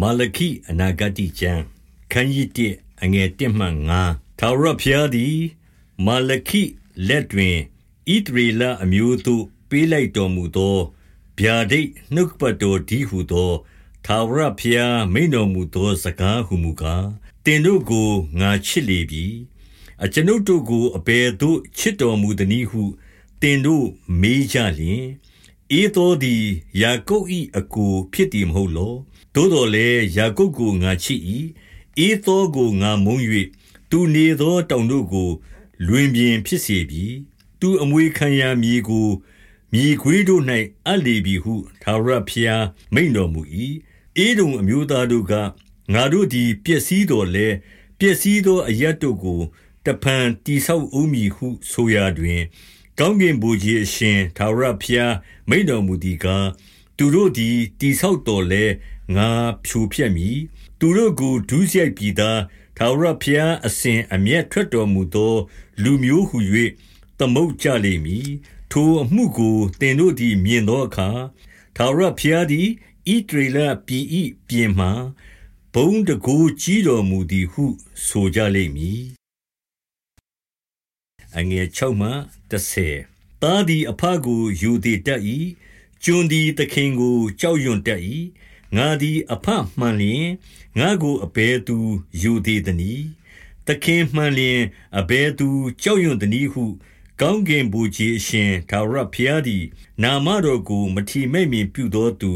မာလခိအနာဂတိကျမ်းခန်းကြီး1အငယ်1မှ9ထာဝရဘုရားသည်မာလခိလက်တွင်ဣသရေလအမျိုးသို့ပေးလိုက်တော်မူသောဗျာဒိတ်နှုတ်ပတ်တော်ဒီဟုသောထာဝရဘုရားမိန်တော်မူသောစကားဟုမူကားတင်တို့ကိုငါချစ်လေပြီအကျွန်ုပ်တို့ကိုအဘယ်သို့ချစ်တော်မူသနည်းဟုတင်တို့မေးကြလျင် ဧသောသည် ယာကုပ်၏အကိုဖြစ်သည်မဟုတ်လောသို့တော်လည်းယာကုပ်ကိုငါချစ်၏ဧသောကိုငါမုန်း၍သူနေသောတောင်တို့ကို လွင်ပြင်ဖြစ်စေပြီသူအမွေခံရမည်ကိုမြေခွေးတို့၌အပ်လေပြီဟုသာရဖျားမိန်တော်မူ၏ဧဒုံအမျိုးသားတို့ကငါတို့သည်ပျက်စီးတော်လဲပျက်စီးသောအရတ်တို့ကိုတဖန်တိဆောက်ဦးမည်ဟုဆိုရာတွင် ကောင်းကင်ဘုရားအရှင်သာရဖျားမိန်တော်မူသည်ကားသူတို့သည်တိဆောက်တော်လဲငါဖြူဖြက်မည်သူတို့ကိုဒုစရိုက်ပြည်သားထာဝရဘုရားအစဉ်အမျက်ထွက်တော်မူသော လူမျိုးဟု၍သမုတ်ကြလိမ့်မည်ထိုအမှုကိုတင်တို့သည်မြင်သောအခါထာဝရဘုရားသည်ဣတရေလပြည်၏ပြင်မှဘုံတကူကြီးတော်မူသည်ဟု ဆိုကြလိမ့်မည် အငယ်6မှ10တာသည်အဖကိုယူသည်တတ်၏ကျွန်သည်သခင်ကိုကြောက်ရွံ့တတ်၏ငါသည်အဖမှန်လျင်ငါကိုအဘဲသူယူသည်တည်းသခင်မှန်လျင်အဘဲသူကြောက်ရွံ့သည်ဟု ကောင်းကင်ဘုရားအရှင်သာရဖျားသည် နာမတော်ကို မထီမဲ့မြင်ပြုသောသူ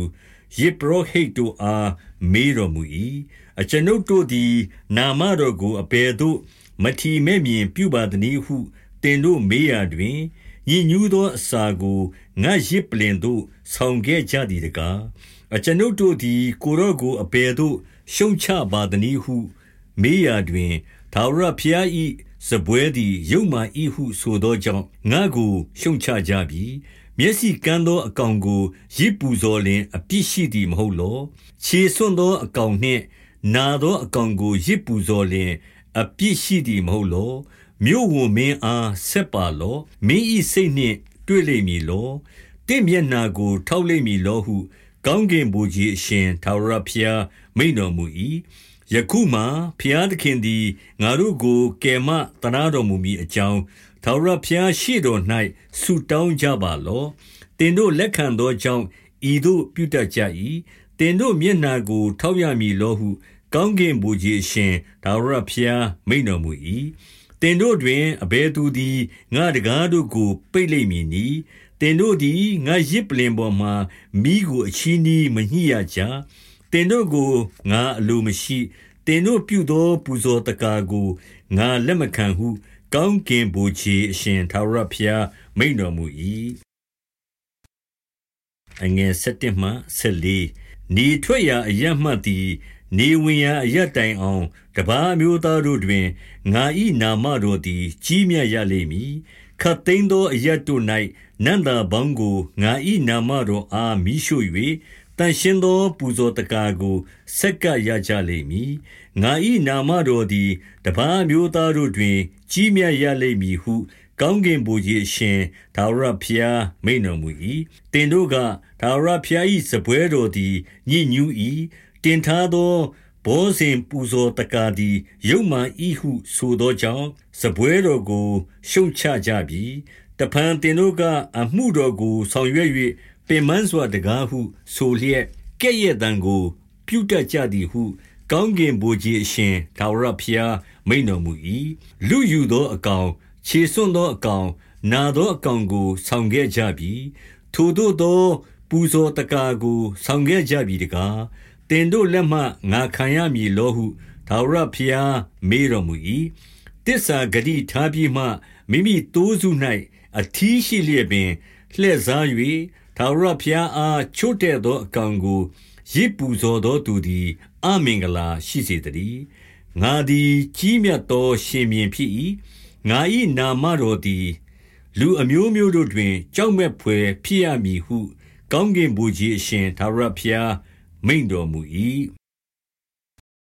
ယေပရောဟိတ်တို့အားမေးတော်မူ၏အကျွန်ုပ်တို့သည် နာမတော်ကိုအဘယ်သို့ မထီမဲ့မြင်ပြုပါသနည်းဟုတ င်တို့မေးရာတွင်ညဉ့်ညူးသောအစာကိုငါရစ်ပလင်သို့ ဆောင်ခဲ့ကြသည်တကားအကျွန်ုပ်တို့သည် ကိုရော့ကိုအဘယ်သို့ ရှုံချပါသနည်းဟု မေးရာတွင်သာဝရဖျား၏စပွဲသည်ယုံမာ၏ဟုဆိုသောကြောင့်ငါကိုရှုံချကြပြီမျက်စိကန်းသောအကောင်ကိုရစ်ပူဇော်လင်အပြစ်ရှိသည်မဟုတ်လောခြေဆွံ့သောအကောင်နှင့် နာသောအကောင်ကိုရစ်ပူဇော်လင်အပြစ်ရှိသည်မဟုတ်လော မြို့ဝန်မင်းအား ဆက်ပါလောမင်းဤစိတ်နှင့် တွေ့လိမ့်မည်လောတင့်မျက်နာကို ထောက်လိမ့်မည်လောဟု ကောင်းကင်ဘုရားအရှင်သာရဖျားမိန်တော်မူ၏ယခုမှဖျားသခင်သည် ငါတို့ကို ကယ်မတနာတော်မူမည်အကြောင်းသာရဖျားရှိတော်၌ဆုတောင်းကြပါလောတင်တို့လက်ခံသောကြောင့် ဤသို့ပြုတတ်ကြ၏တင်တို့မျက်နာကို ထောက်ရမည်လောဟု ကောင်းကင်ဘုရားအရှင်သာရဖျားမိန်တော်မူ၏ တင်တို့တွင် အဘယ်သူသည် ငါတကားတို့ကို ပိတ်လိမ့်မည်နီတင်တို့သည် ငါရစ်ပလင်ပေါ်မှမိကို အချီးနီး မညှိရကြတင်တို့ကို ငါအလိုမရှိတင်တို့ပြုသော ပူဇော်တကာကို ငါလက်မခံဟု ကောင်းကင်ဘုရားအရှင်သာရဖျားမိန်တော်မူ၏အငယ်7မှ14နေထွက်ရာအရမှတ်သည် နေဝင်ရာအရတိုင်အောင် တပါးမျိုးသားတို့တွင်ငါ၏နာမတော်သည် ကြီးမြတ်ရလိမ့်မည်ခတ်သိမ်းသောအရတို့၌နန္တာဘောင်းကိုငါ၏နာမတော်အားမိရှို့၍တန်ရှင်းသော ပူဇော်တကာကိုဆက်ကပ်ရကြလိမ့်မည်ငါ၏နာမတော်သည် တပါးမျိုးသားတို့တွင် ကြီးမြတ်ရလိမ့်မည်ဟုကောင်းကင်ဘုရားရှင်သာရဖျားမိန်တော်မူ၏တင်တို့ကသာရဖျား၏စပွဲတော်သည်ညဉ့်ညူး၏ တင်ထားသောဘောဇင်ပူဇော်တကာသည်ယုံမှန်ဤဟုဆိုသောကြောင့်စပွဲတော်ကိုရှုံချကြပြီတဖန်တင်တို့ကအမှုတော်ကိုဆောင်ရွက်၍ပင်မန်းစွာတကားဟုဆိုလျက်ကဲ့ရဲ့တံကို ပြုတတ်ကြသည်ဟု ကောင်းကင်ဘုရားအရှင်သာဝရဖျားမိန်တော်မူ၏လူယူသောအကောင်ခြေစွန့်သောအကောင်နာသောအကောင်ကို ဆောင်ခဲ့ကြပြီ ထိုတို့သော ပူဇော်တကာကို ဆောင်ခဲ့ကြပြီတကား တင်တို့လက်မှငါခံရမည်လောဟုသာဝရဖျားမေးတော်မူ၏တစ္ဆာဂတိထားပြီးမှမိမိတိုးစု၌အထီးရှိလျက်ပင်လှည့်စား၍ထာဝရဘုရားအားချို့တဲ့သောအကောင်ကိုရစ်ပူဇော်သောသူသည် အမင်္ဂလာရှိစေတည်းငါသည်ကြီးမြတ်သောရှင်မြင်းဖြစ်၏ငါ၏နာမတော်သည် လူအမျိုးမျိုးတို့တွင် ကြောက်မဲ့ဖွယ်ဖြစ်ရမည်ဟု ကောင်းကင်ဘုရားအရှင်သာရဘုရား မိန်တော်မူ၏